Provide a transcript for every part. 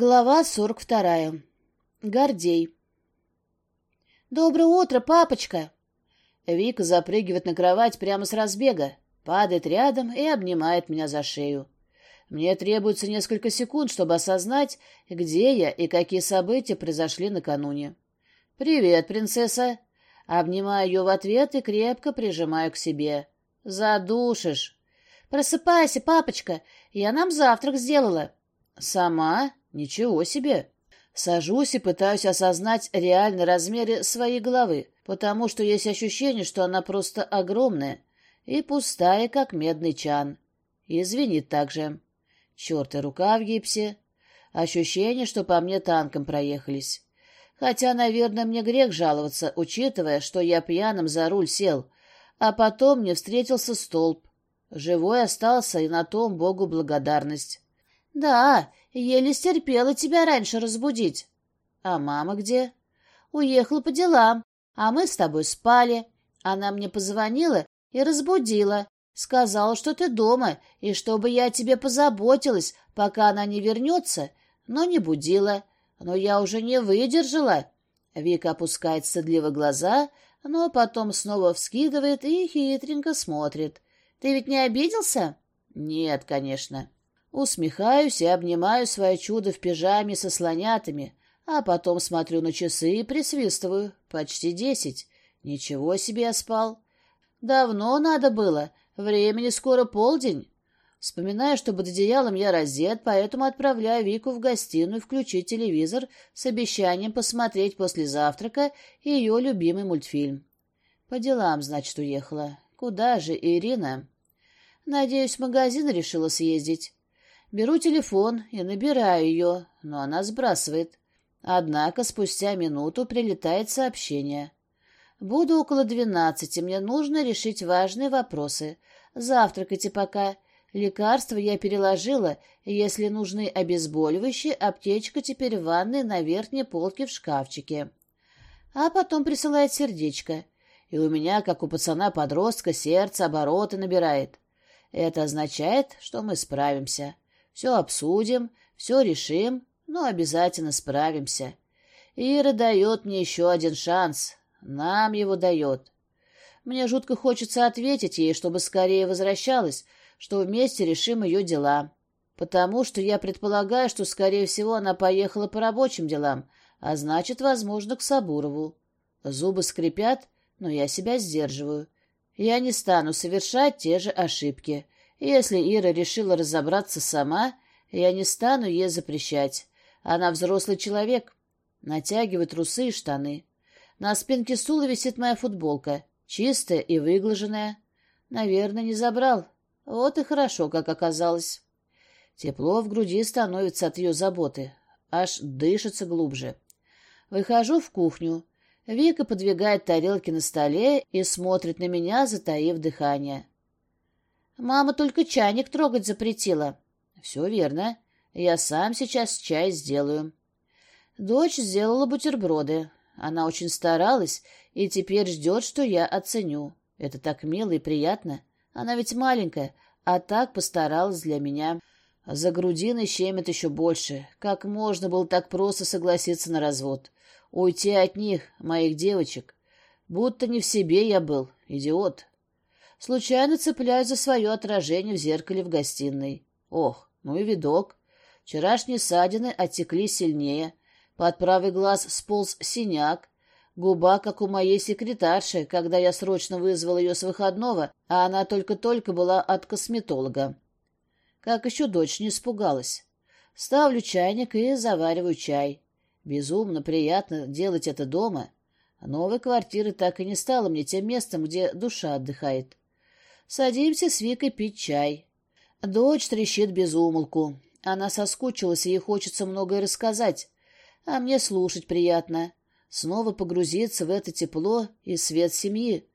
Глава сорок вторая. Гордей. «Доброе утро, папочка!» Вика запрыгивает на кровать прямо с разбега, падает рядом и обнимает меня за шею. Мне требуется несколько секунд, чтобы осознать, где я и какие события произошли накануне. «Привет, принцесса!» Обнимаю ее в ответ и крепко прижимаю к себе. «Задушишь!» «Просыпайся, папочка! Я нам завтрак сделала!» «Сама?» Ничего себе! Сажусь и пытаюсь осознать реальные размеры своей головы, потому что есть ощущение, что она просто огромная и пустая, как медный чан. И звенит так же. Черт, и рука в гипсе. Ощущение, что по мне танком проехались. Хотя, наверное, мне грех жаловаться, учитывая, что я пьяным за руль сел, а потом мне встретился столб. Живой остался, и на том Богу благодарность. Да, еле стерпела тебя раньше разбудить. А мама где? Уехала по делам, а мы с тобой спали. Она мне позвонила и разбудила. Сказала, что ты дома, и чтобы я о тебе позаботилась, пока она не вернется, но не будила. Но я уже не выдержала. Вика опускает стыдливо глаза, но потом снова вскидывает и хитренько смотрит. Ты ведь не обиделся? Нет, конечно. Усмехаюсь и обнимаю свое чудо в пижаме со слонятами, а потом смотрю на часы и присвистываю. Почти десять. Ничего себе я спал. Давно надо было. Времени скоро полдень. Вспоминаю, что под одеялом я раздет, поэтому отправляю Вику в гостиную включить телевизор с обещанием посмотреть после завтрака ее любимый мультфильм. По делам, значит, уехала. Куда же Ирина? Надеюсь, в магазин решила съездить. Беру телефон и набираю ее, но она сбрасывает. Однако спустя минуту прилетает сообщение. «Буду около двенадцати, мне нужно решить важные вопросы. Завтракайте пока. Лекарства я переложила, если нужны обезболивающие, аптечка теперь в ванной на верхней полке в шкафчике». А потом присылает сердечко. И у меня, как у пацана-подростка, сердце обороты набирает. Это означает, что мы справимся. Все обсудим, все решим, но обязательно справимся. Ира дает мне еще один шанс. Нам его дает. Мне жутко хочется ответить ей, чтобы скорее возвращалась, что вместе решим ее дела. Потому что я предполагаю, что, скорее всего, она поехала по рабочим делам, а значит, возможно, к Сабурову. Зубы скрипят, но я себя сдерживаю. Я не стану совершать те же ошибки. Если Ира решила разобраться сама, я не стану ей запрещать. Она взрослый человек. Натягиваю трусы и штаны. На спинке стула висит моя футболка, чистая и выглаженная. Наверное, не забрал. Вот и хорошо, как оказалось. Тепло в груди становится от ее заботы. Аж дышится глубже. Выхожу в кухню. Вика подвигает тарелки на столе и смотрит на меня, затаив дыхание. Мама только чайник трогать запретила. Все верно. Я сам сейчас чай сделаю. Дочь сделала бутерброды. Она очень старалась и теперь ждет, что я оценю. Это так мило и приятно. Она ведь маленькая, а так постаралась для меня. За грудиной щемит еще больше. Как можно было так просто согласиться на развод? Уйти от них, моих девочек. Будто не в себе я был, идиот. Случайно цепляюсь за свое отражение в зеркале в гостиной. Ох, ну и видок. Вчерашние ссадины оттекли сильнее. Под правый глаз сполз синяк. Губа, как у моей секретарши, когда я срочно вызвал ее с выходного, а она только-только была от косметолога. Как еще дочь не испугалась. Ставлю чайник и завариваю чай. Безумно приятно делать это дома. Новой квартиры так и не стало мне тем местом, где душа отдыхает. Садимся с Викой пить чай. Дочь трещит без умолку. Она соскучилась, и ей хочется многое рассказать. А мне слушать приятно. Снова погрузиться в это тепло и свет семьи.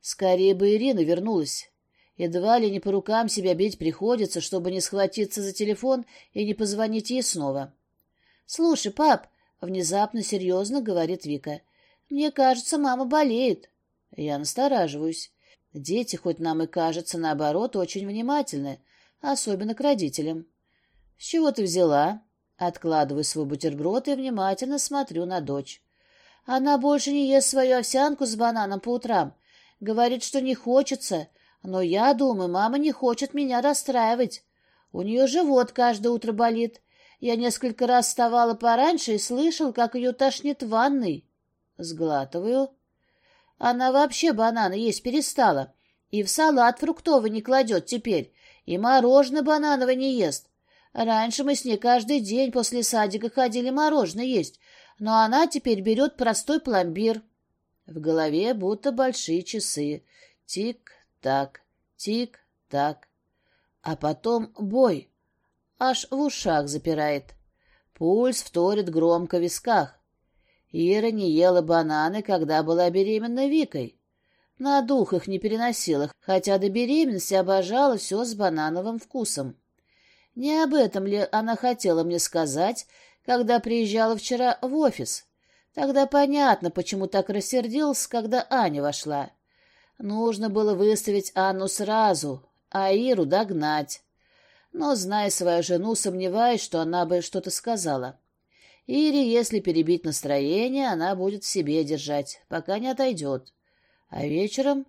Скорее бы Ирина вернулась. Едва ли не по рукам себя бить приходится, чтобы не схватиться за телефон и не позвонить ей снова. — Слушай, пап, — внезапно серьезно говорит Вика, — мне кажется, мама болеет. Я настораживаюсь. Дети, хоть нам и кажется, наоборот, очень внимательны, особенно к родителям. — С чего ты взяла? Откладываю свой бутерброд и внимательно смотрю на дочь. Она больше не ест свою овсянку с бананом по утрам. Говорит, что не хочется, но я думаю, мама не хочет меня расстраивать. У нее живот каждое утро болит. Я несколько раз вставала пораньше и слышал, как ее тошнит в ванной. Сглатываю. Она вообще бананы есть перестала. И в салат фруктовый не кладет теперь, и мороженое банановое не ест. Раньше мы с ней каждый день после садика ходили мороженое есть, но она теперь берет простой пломбир. В голове будто большие часы. Тик-так, тик-так. А потом бой. Аж в ушах запирает. Пульс вторит громко в висках. Ира не ела бананы, когда была беременна Викой. На дух их не переносила, хотя до беременности обожала все с банановым вкусом. Не об этом ли она хотела мне сказать, когда приезжала вчера в офис? Тогда понятно, почему так рассердился, когда Аня вошла. Нужно было выставить Анну сразу, а Иру догнать. Но, зная свою жену, сомневаюсь, что она бы что-то сказала. Ире, если перебить настроение, она будет в себе держать, пока не отойдет. А вечером...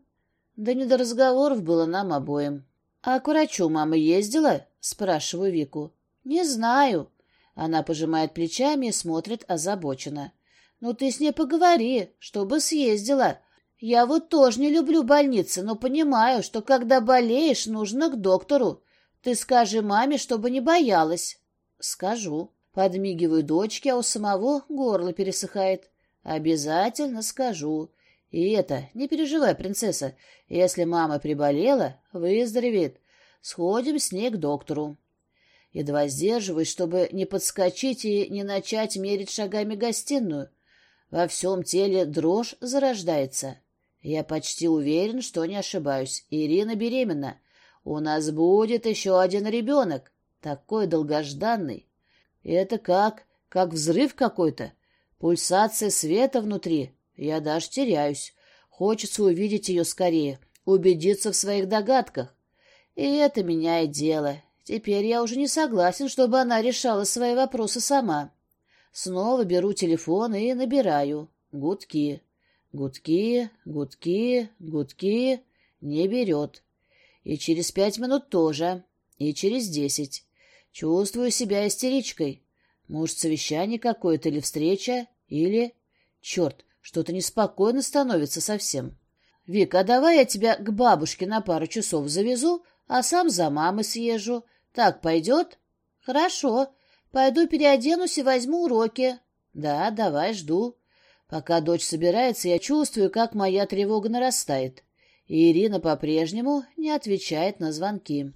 Да не до разговоров было нам обоим. «А к врачу мама ездила?» — спрашиваю Вику. «Не знаю». Она пожимает плечами и смотрит озабоченно. «Ну ты с ней поговори, чтобы съездила. Я вот тоже не люблю больницы, но понимаю, что когда болеешь, нужно к доктору. Ты скажи маме, чтобы не боялась». «Скажу». Подмигиваю дочке, а у самого горло пересыхает. «Обязательно скажу. И это, не переживай, принцесса, если мама приболела, выздоровеет. Сходим с ней к доктору. Едва сдерживаюсь, чтобы не подскочить и не начать мерить шагами гостиную. Во всем теле дрожь зарождается. Я почти уверен, что не ошибаюсь. Ирина беременна. У нас будет еще один ребенок. Такой долгожданный. Это как? Как взрыв какой-то. Пульсация света внутри. Я даже теряюсь. Хочется увидеть ее скорее, убедиться в своих догадках. И это меняет дело. Теперь я уже не согласен, чтобы она решала свои вопросы сама. Снова беру телефон и набираю. Гудки. Гудки, гудки, гудки. Не берет. И через пять минут тоже. И через десять. Чувствую себя истеричкой. Может, совещание какое-то или встреча, или... Черт, что-то неспокойно становится совсем. Вика, а давай я тебя к бабушке на пару часов завезу, а сам за мамой съезжу. Так пойдет? Хорошо. Пойду переоденусь и возьму уроки. Да, давай, жду. Пока дочь собирается, я чувствую, как моя тревога нарастает. И Ирина по-прежнему не отвечает на звонки.